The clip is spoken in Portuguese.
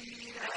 فِيهَا